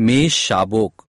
মেষ শাবক।